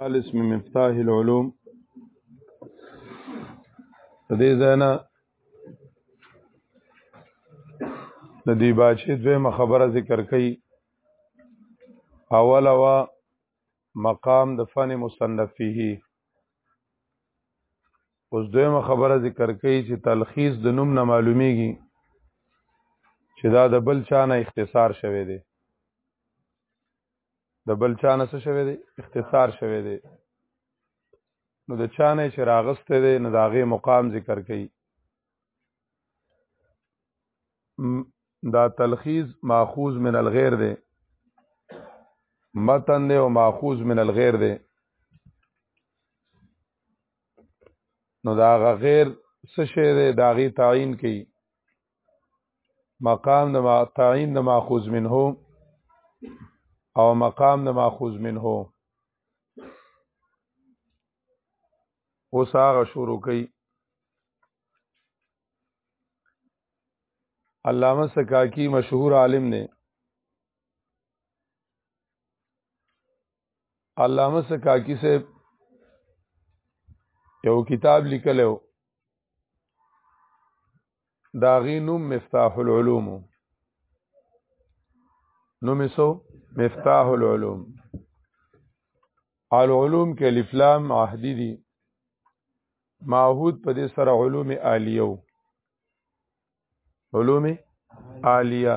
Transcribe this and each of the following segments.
خالص من مفتاح العلوم دې زینا د دې باچې دویمه خبره ذکر کړي اوله وا مقام د فن مصنف فيه اوس دویمه خبره ذکر کړي چې تلخیص د نوم نه معلومیږي چې دا د بل چا نه اختصار شوی دی د بل چا نه څه شوی دی اختصار شوی دی نو د چا نه چې راغسته دی نو د هغې مقام ذکر کوي دا تلخیز ماخوذ من الغیر دی متن دی او ماخوذ من الغیر دی نو دا غیر څه شی دی دا غي تعین کوي مقام د تعین د ماخوذ منه او مقام د ماخوذ منه اوس هغه شروع کړي علامه سکاکی مشهور عالم نه علامه سکاکی سے یو کتاب لیکلو دا غي نوم مفتاح العلوم نوم سو مفتاح العلوم العلوم کې الف لام عهدی دي معهود په دې سره علوم عالیو علوم عالیه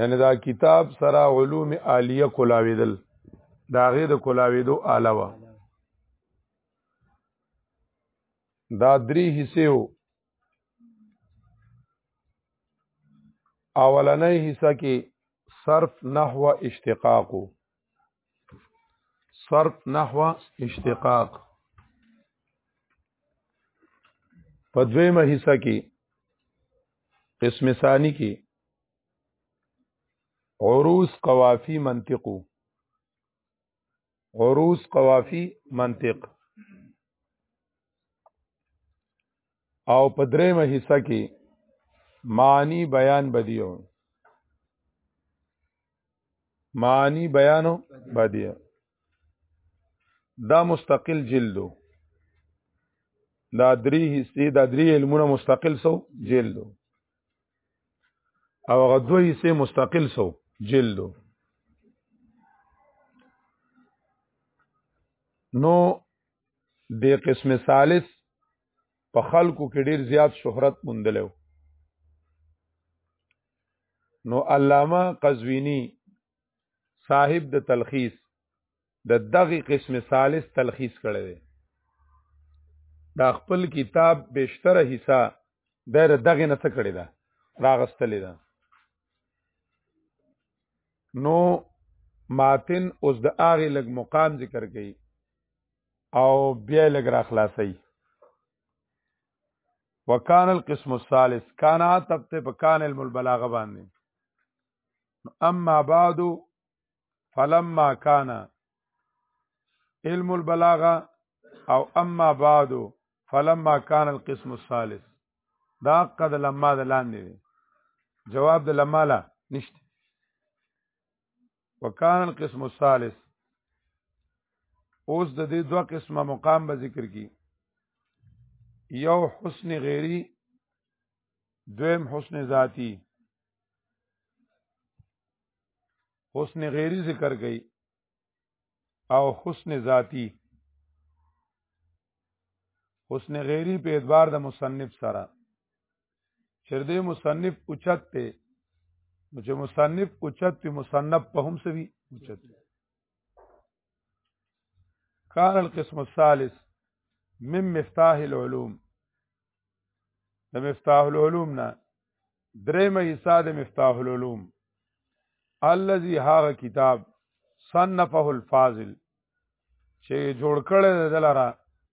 یعنی دا کتاب سره علوم عالیه کولاویدل دا غي د کولاویدو علاوه دا درې حصے وو اولنۍ حصہ کې صرف نحو اشتقاق صرف نحو اشتقاق په دویمه حصہ کې قسم ثانی کې عروس قوافی منطقو عروس قوافی منطق او په درېمه حصہ کې معنی بیان بدیو معنی بیانو بدیو دا مستقل جلدو دا درې حصے دا درې علمونه مستقل سو جلدو او هغه دوه حصے مستقل سو جلدو نو دی قسم ثالث په خلکو کې ډیر زیات شهرت موندلی و نو علامه قزوینی صاحب د تلخیص د دغه قسم ثالث تلخیص کړی دی دا خپل کتاب بشتره حصہ د دغه نه څه کړی دا راغستلې ده نو ماتن اوس د اغه لګ مقام ذکر کړي او بیا لګ را خلاصي وکان القسم الثالث کانا تبت په کان علم البلاغه باندې اما بعد فلما کان علم البلاغه او اما بعد فلما کان القسم الثالث دا قد لما د لاندې جواب د لما لا نشته وکان القسم الثالث اوس د دې دوه قسمه مقام به ذکر کی یو حسن غیری دویم حسن ذاتی حسن غیری ذکر گئی او حسن ذاتی حسن غیری په اعتبار د مصنف سره چې دې مصنف اوچت ته نو چې مصنف اوچت په مصنف په هم سوي اوچت کار القسم الثالث من مفتاح العلوم د مفتاح العلوم نه درېمه حصہ د مفتاح العلوم الذي هاغه کتاب صنفه الفاضل چې جوړ کړی د لاره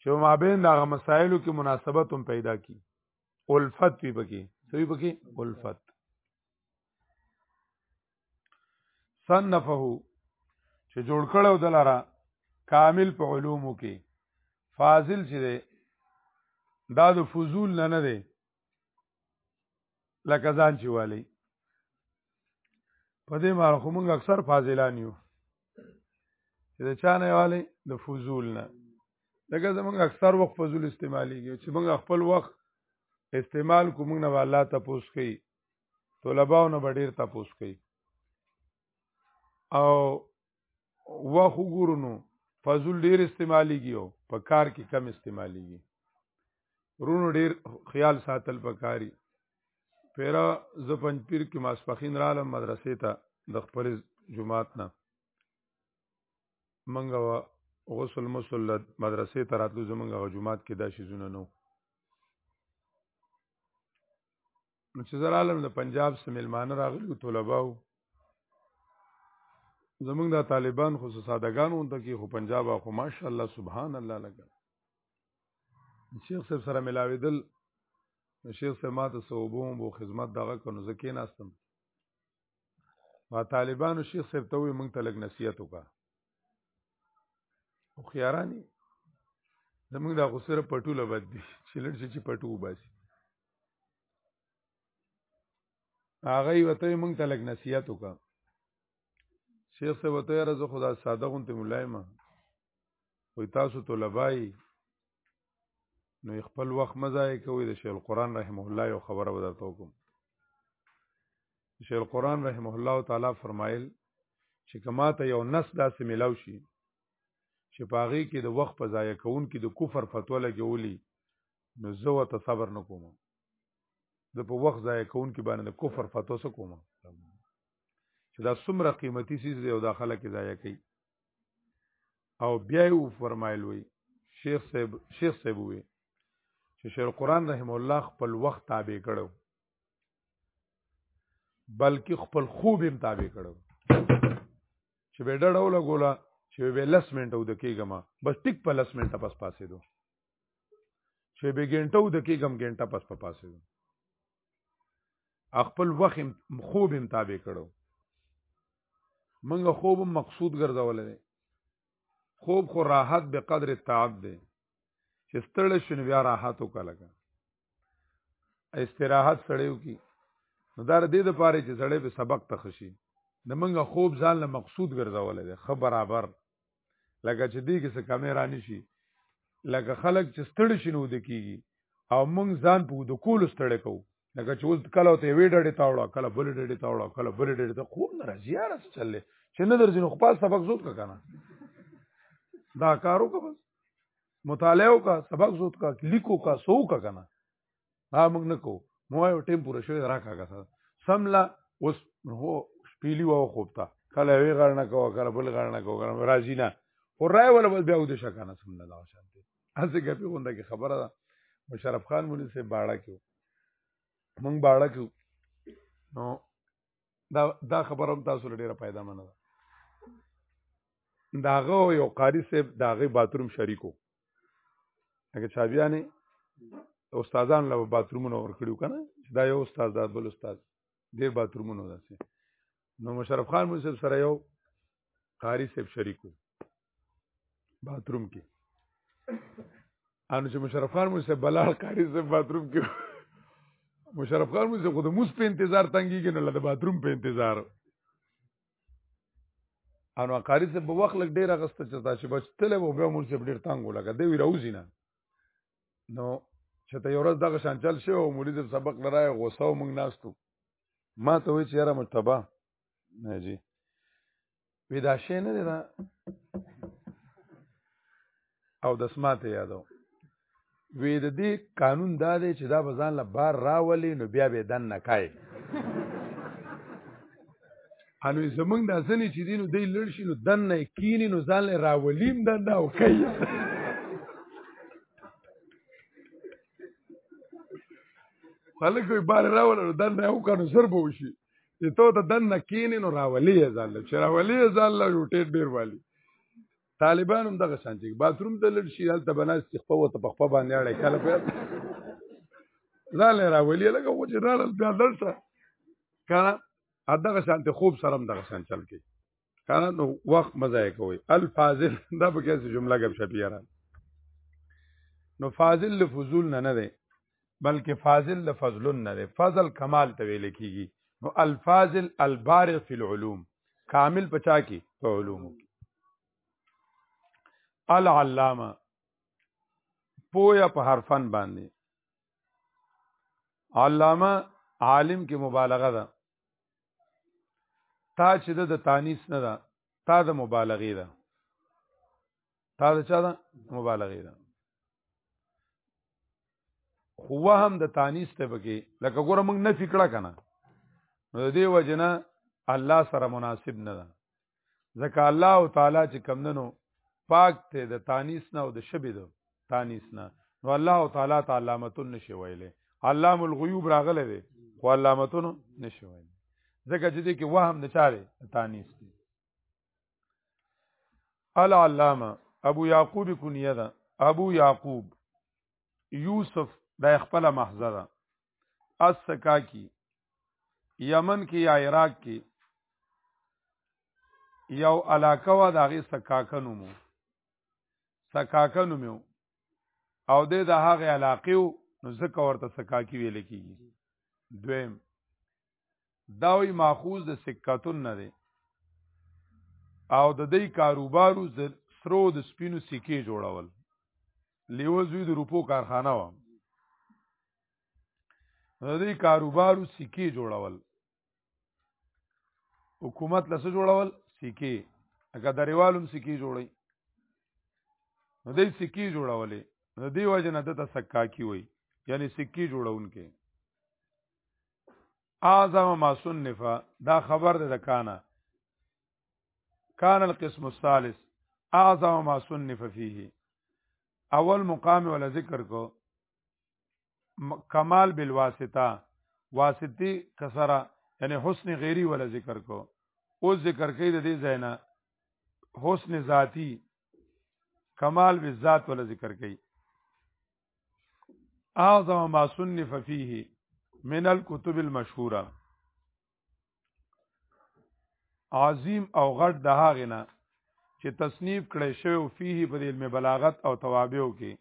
چې مابین دا مسایلو کې مناسبت هم پیدا کی الفت وی بکی سوی بکی الفت صنفه چې جوړ کړو دلاره کامل په علومو کې فاضل چې دی دا د فضول نه نه دی لکه ځان چې والی په دې معنی خو موږ اکثر فاضلان یو چې د چا نه والی د فضول نه لکه زمونږ اکثر وخت فضول استعمالیږي چې موږ خپل وخت استعمال کو موږ نه الله تپوس کوي طلباو نه ډیر تپوس کوي او واخو ګورونو فضل ډیر استعمالیږي او په کار کې کم استعمالیږي رونو ډیر خیال ساتل پکاري پیرا زپنج پیر کې ماسپخین رالم مدرسې ته د خپل جمعات نه منګه غسل مسل مدرسې ته راتلو زمونږ جمعات کې دا شي زونه نو نو چې زر عالم د پنجاب سره ملمانه راغلي طلبه وو زمونږ د طالبان خو سادهګان وونته کې خو پنجاب خو ماشاءالله سبحان الله لګا شیخ صاحب سره ملاویدل شیخ صاحب ماته صوبوم بو خدمت دغه کو نو زکه ناستم ما طالبانو شیخ صاحب ته وي مونږ ته لګ نصیحت وکا او خيارانی زمونږ دا غسر پټو لبد دي چې لړ شي چې پټو وباسي هغه وته مونږ ته لګ نصیحت وکا شیخ صاحب ته رز خدا ساده غونته ملایم وي تاسو طلبای نو خپل وخت مزای کوي د شیخ القرآن رحمه الله یو خبره به درته وکم شیخ القرآن رحمه الله تعالی فرمایل چې کما ته یو نس داسې ملاو شي چې پاغي کې د وخت په ضایع کون کې د کفر فتوا لګولي نو زه ته صبر نه کوم د په وخت ضایع کون کې باندې د کفر فتوا سره کوم چې دا څومره قیمتي سیز دی او دا خلک ضایع کوي او بیا یې فرمایل وی شیخ صاحب شیخ صاحب وی چې شیخ القرآن رحم الله خپل وخت تابع کړو بلکې خپل خوب هم تابع کړو چې به ډډه ولګوله چې به لس منټه ود کېږم بس ټیک په لس منټه پس پاسې دو چې به ګنټه ود کېږم ګنټه پس په پاسې دو خپل وخت خوب هم تابع کړو منګه خوب مقصود ګرځول دي خوب خو راحت به قدر تعب دی چې ستړ شون بیا راحت وکړه استراحت سړیو کی نو دا د دې لپاره چې سړی په سبق ته خشي د منګه خوب ځان له مقصود ګرځول دي خبر برابر لکه چې دې کې څه کمې را نشي لکه خلک چې ستړي شي نو د کېږي او موږ ځان په د کولو ستړی کوو لکه چې اوس کله ته وی ډډې تاوړه کله بل ډډې تاوړه کله بل ډډې ته خوب نه راځي یاره څه چلې چې نه درځي نو خپل سبق زود کا کنه دا کارو کا بس مطالعه کا سبق زود کا لیکو کا سو کا کنه دا موږ نه کو مو یو ټیم پوره شوی راکا کا سملا اوس هو پیلی و خوبتا کله وی غړ نه کو کله بل غړ نه کو کله راځی نه او راي ولا بل بیا ود شکه نه سملا دا شانته هڅه کوي غونډه کې خبره ده مشرف خان مونږ سه باړه کیو مونږ باړه کیو نو دا دا خبره هم تاسو له ډیره پیدا منه ده داغه یو قاری صاحب داغه باتروم شریکو هغه چابیانه استادان له باترومونو ور کړیو کنه دا یو استاد دا بل استاد ډیر باترومونو داسې نو مشرف خان مو سره یو قاری صاحب شریکو باتروم کې ان چې مشرف خان مو سه بلال قاری صاحب باتروم کې مشرف خان مو سه خود موس په انتظار تنګیږي نو لده باتروم په انتظار ان قاری صاحب په وخت لګ ډیر غسته چې تاسو بچ تل وو به مو سه ډیر تنګ ولګه دی وی راوځي نه نو چې ته یو ورځ دغه شان چل شو مولید سبق لراي غوسه مونږ ناستو ما ته وی چې یاره متبا نه جی وی دا شی نه دی دا او د سماته یادو وی د دې قانون دا دی چې دا بزان له بار راولي نو بیا به دن نه کای انو زمونږ د ځنې چې دینو دی لړ شي نو دن نه کینی نو ځان له راولیم دن نه او کای خلک به بار راول نو دن نه او کنو سر به وشي چې ته د دن نه کینې نو راولې یې ځاله چې راولې یې ځاله یو ټېټ ډېر والي طالبان هم دغه شان چې باثروم ته لړ شي هلته به ناست چې خپه ورته په خپه باندې اړی کله بیا ځاله راولې لکه خو چې راړل بیا لړ شه که نه دغه شانتې خوب سره هم دغه شان چل کوي کنه نو وخت مزای کوي الفاضل دا په کیسه جمله غب شپیرا نو فاضل لفظول نه نه دی بلکې فاضل لفظل نه دی فضل کمال ته ویل کیږي نو الفاضل البارغ فی العلوم کامل پچا کی په علوم کې العلامه پویا په حرفن باندې علامه عالم کې مبالغه ده تا چې د د تانیس نه ده تا د مبالغې ده تا د چا ده مبالغې ده خو هم د تانیس ته پکې لکه ګوره موږ نه فکړه کنه نو د دې وجنه الله سره مناسب نه ده ځکه الله تعالی چې کمندنو پاک ته د تانیس نه او د شبې د تانیس نه نو الله تعالی ته علامتون نشي ویلې علام الغیوب راغله دی خو علامتون نشي ویلې ځکه چې دې کې وهم د چاره تانیس دی العلامه ابو یعقوب کنیه ده ابو یعقوب یوسف د خپل محضره اسکا کی یمن کې یا عراق کې یو علاقه وا داغه سکاکه نومو سکاکه نومو او د هغه علاقې نو زکه ورته سکاکی ویل کیږي دویم دا وی ماخوذ د سکاتون نه دی او د دې کاروبارو سرو د سپینو سکه جوړول لیو زوی د روپو کارخانه و دې کاروبارو سکه جوړول حکومت لسه جوړول سکه اګه دریوالم سکه جوړي نو دې سکه جوړولې نو دې وجه نه دته سکاکی وای یعنی سکه جوړونکې اعظم ما صنفه دا خبر ده کانه کان القسم الثالث اعظم ما صنف فيه اول مقام ولا ذکر کو کمال بالواسطه واسطی کسره یعنی حسن غیری ولا ذکر کو او ذکر کوي د دې زینا حسن ذاتی کمال بالذات ولا ذکر کوي اعظم ما صنف فيه من الكتب المشهوره عظیم او غټ د هغه نه چې تصنیف کړي شوی فيه په علم بلاغت او توابعو کې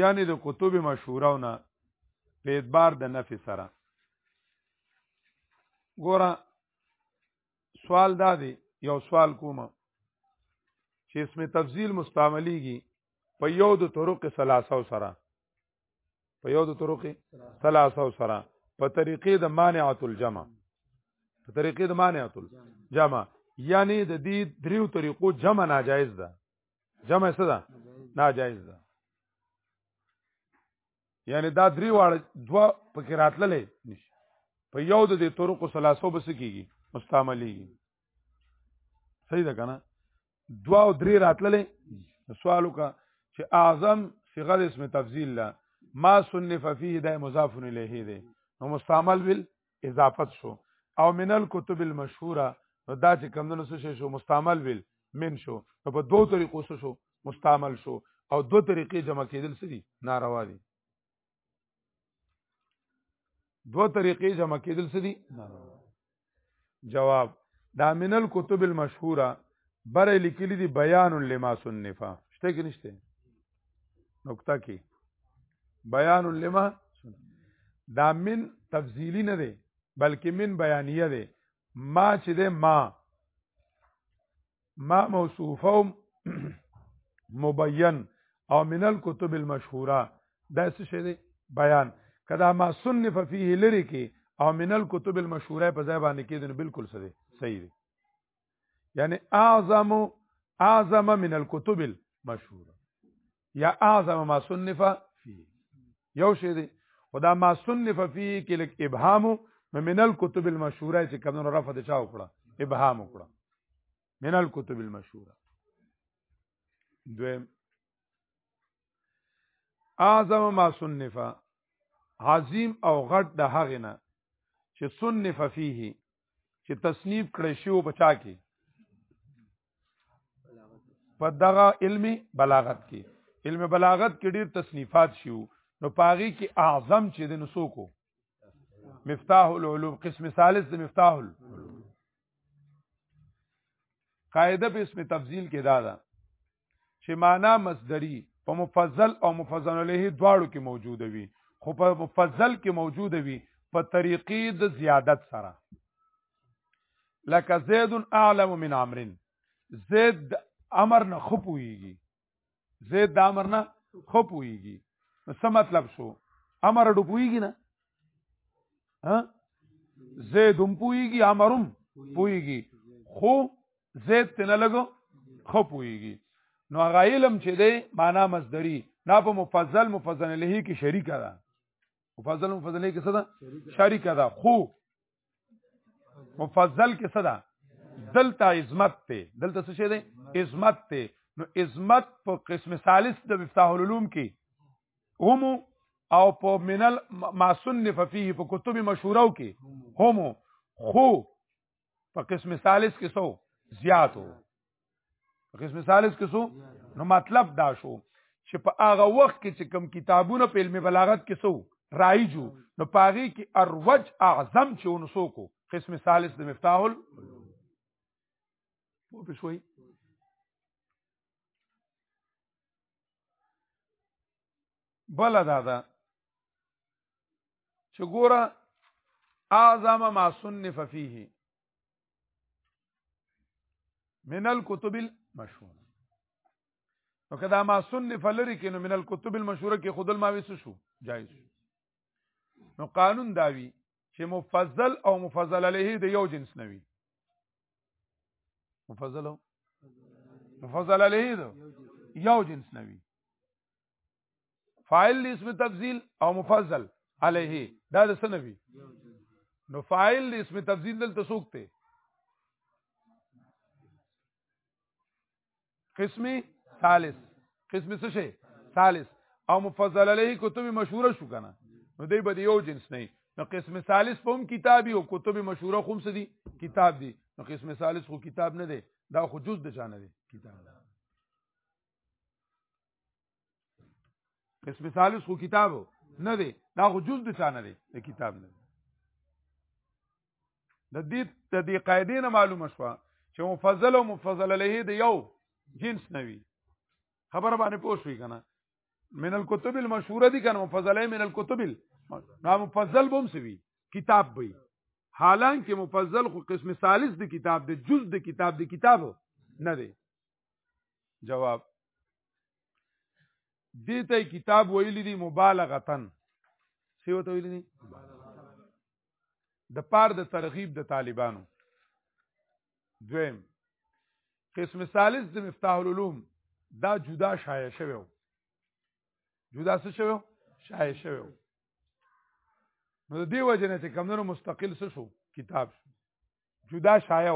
یعنی د کتب مشهورونه په اعتبار د نفي سره ګوره سوال دا دی یو سوال کوم چې اسم تفضیل مستعمليږي په یو د طرق ثلاثه سره په یو د طرق ثلاثه او سره په طریقې د مانعه الجمع په طریقې د مانعه الجمع یعنی د دې دریو طریقو جمع ناجایز ده جمع څه ده ناجایز ده یعنی دا درې واړه دوا پکې راتللې نشي په یو د دې طرق ثلاثه بس کیږي مستعملي صحیح ده کنه دوا او درې راتللې سوال وکړه چې اعظم صيغه اسم تفضیل لا ما صنف فيه د مضاف الیه دی نو مستعمل بل اضافت شو او من الكتب المشهوره نو دا چې کمندونو څه شو مستعمل بل من شو نو په دوه طریقو شو مستعمل شو او دوه طریقې جمع کېدل سړي ناروا دي دو طریقې جمع کېدل څه دي جواب دا من الكتب المشهوره بر لیکلي دي بیان لما صنفا شته کې نشته نقطه کې بیان لما دا من تفضیلی نه دی بلکې من بیانیه دی ما چې ده ما ما موصوفه مبین او من الكتب المشهوره دا څه شی دی بیان کدا ما صنف فيه لری کې او من الكتب المشهوره په ځای باندې کې دنه بالکل سره صحیح دی یعنی اعظم اعظم من الكتب المشهوره یا اعظم ما صنف فيه یو شی دی خدا ما صنف فيه کې لک ابهام من الكتب المشهوره چې کوم رفع د چا وکړه ابهام وکړه من الكتب المشهوره دویم اعظم ما صنف عظیم او غټ د هغه نه چې صنف فيه چې تصنیف کړی شی او بچا کې په دغه علم بلاغت کې علم بلاغت کې ډیر تصنیفات شیو نو پاغي کې اعظم چې د نسو کو مفتاح العلوم قسم ثالث د مفتاح العلوم قاعده په اسم تفضیل کې دا ده چې معنا مصدری په مفضل او مفضل علیه دواړو کې موجوده وي خو په مفضل کې موجوده وي په طریقې د زیادت سره لکه زید اعلم من عمر زید امر نه خپويږي زید د امر نه خپويږي نو څه مطلب شو امر ډوبويږي نه ها زید هم پويږي امرم پويږي خو زید تنه لګو خپويږي نو هغه علم چې دی معنا مصدری دا په مفضل مفضل له کې شریک ده مفضل مفضل کې څه ده شریک ده خو مفضل کې صدا دلته عظمت ته دلته څه شي دی عظمت ته نو عظمت په قسم ثالث د مفتاح العلوم کې هم او په منل ما صنف فيه په کتب مشهورو کې هم خو په قسم ثالث کې سو زیاتو قسم ثالث کې سو نو مطلب دا شو چې په هغه وخت کې چې کم کتابونه په علم بلاغت کې سو رایجو نو پاغي کې اروج اعظم چې ونسو کو قسم ثالث د مفتاح ال په پښوی بل دا ده چې ګوره اعظم ما صنف فيه من الكتب المشهور نو کدا ما صنف لري کې نو من الكتب المشهوره کې خودل ما وسو شو جایز نو قانون داوی چې مفضل او مفضل علیه د یو جنس نه وي مفضل مفضل علیه د یو جنس نه وي فاعل اسم تفضیل او مفضل علیه دا د سنوي نو فاعل اسم تفضیل دلته سوکته قسمی ثالث قسم څه شي ثالث او مفضل علیه کتب مشهوره شو کنه نو دی به یو جنس نه نو قسم ثالث په هم کتابي او کتب مشهوره خو څه دي کتاب دي نو قسم ثالث خو کتاب نه دی دا خو جز د چانه دی کتاب قسم ثالث خو کتاب نه دی دا خو جز د چانه دی د کتاب نه د دې د دې قاعده نه معلومه شو چې مفضل او مفضل له دی یو جنس نه وي خبر باندې پوه شوې کنه من الكتب المشهوره دي کنه مفضله من الكتب نا مفضل بم سوي کتاب به حالانکه مفضل خو قسم ثالث د کتاب د جز د کتاب د کتاب نه دی جواب دې ته کتاب ویل دي مبالغتن څه وته ویل دي د پار د ترغیب د طالبانو دویم قسم ثالث د مفتاح العلوم دا جدا شایع شوی جدا څه شوی شایع شوی نو د دې وجه نه چې کمونو مستقل څه شو کتاب شو جدا شایع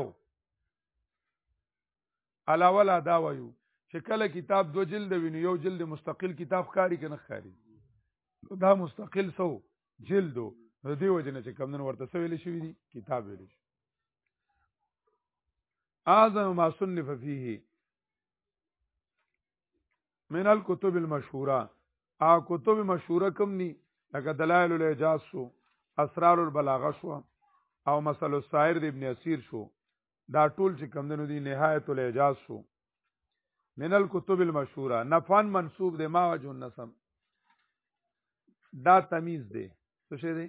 علاوه لا دا وایو چې کله کتاب دو جلد وینو یو جلد مستقل کتاب ښکاری کنه ښکاری دا مستقل سو جلدو نو دی وجنه چې کمندن ورته سویل شي دي کتاب ویل شي اعظم ما صنف فيه من الكتب المشهوره ا کتب مشهوره کم ني لکه دلائل الاعجاز شو اسرار البلاغه شو او مسل السائر د ابن اسیر شو دا ټول چې کم دنو دي نهایت الاعجاز شو من الكتب المشهوره نفان منصوب دی ما وجه النسم دا تمیز دی څه شی دی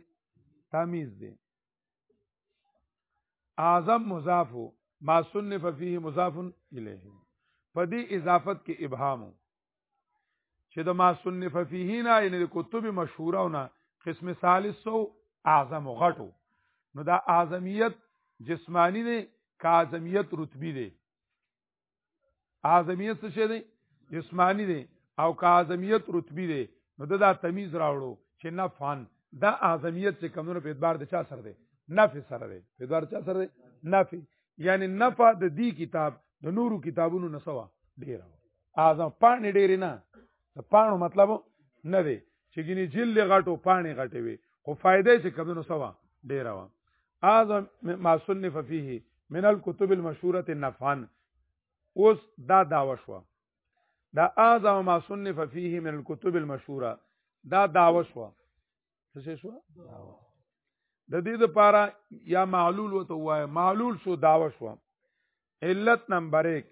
تمیز دی اعظم مضاف ما صنف فيه مضاف الیه په دې اضافت کې ابهام چې د ما صنف فيه نه یعنی د کتب مشهوره او نه قسم ثالث سو اعظم غټو نو دا اعظمیت جسمانی دی که اعظمیت رتبی دی اعظمیت څه شی دی جسمانی دی او که اعظمیت رتبی دی نو دا, دا تمیز راوړو چې نه فن دا اعظمیت چې کمونو په اعتبار د چا سره دی نفي سره دی په اعتبار چا سره دی نفي یعنی نفع د دې کتاب د نورو کتابونو نسوا ډیر اعظم پانی ډیر نه د پانو مطلب نه دی چې ګینه جلد غټو پانی غټي وي خو فائدې چې کمونو سوا ډیر و اعظم ما صنف فيه من الكتب المشهوره نفعا اوس دا داوا شو دا اعظم ما صنف فيه من الكتب المشهوره دا داوا شو څه شو د دې لپاره یا معلول وته وای معلول شو داوا شو علت نمبر 1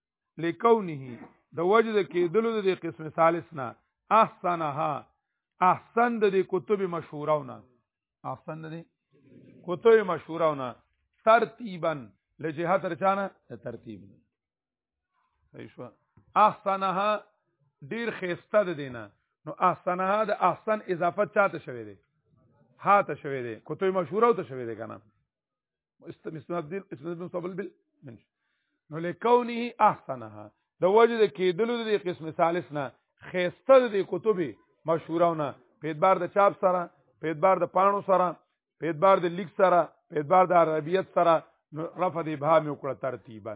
لکونه د وجد کېدلو د قسم ثالث نه احسنها احسن د کتب مشهورونه احسن د کتب مشهورونه ترتیبا لجهه ترچانه ترتیب ایشوا احسنها ډیر خيسته د دینه نو احسنها د احسن اضافت چاته شوی دی ها ته شوی دی کتب مشهوره ته شوی دی کنه استمسناد دل استمسناد مستقبل بل منش نو لکونه احسنها د وجه د کېدلو د قسم ثالث نه خيسته د کتبه مشهورونه په اعتبار د چاپ سره په اعتبار د پانو سره په اعتبار د لیک سره په اعتبار د عربیت سره رفع د ابهام وکړه ترتیبا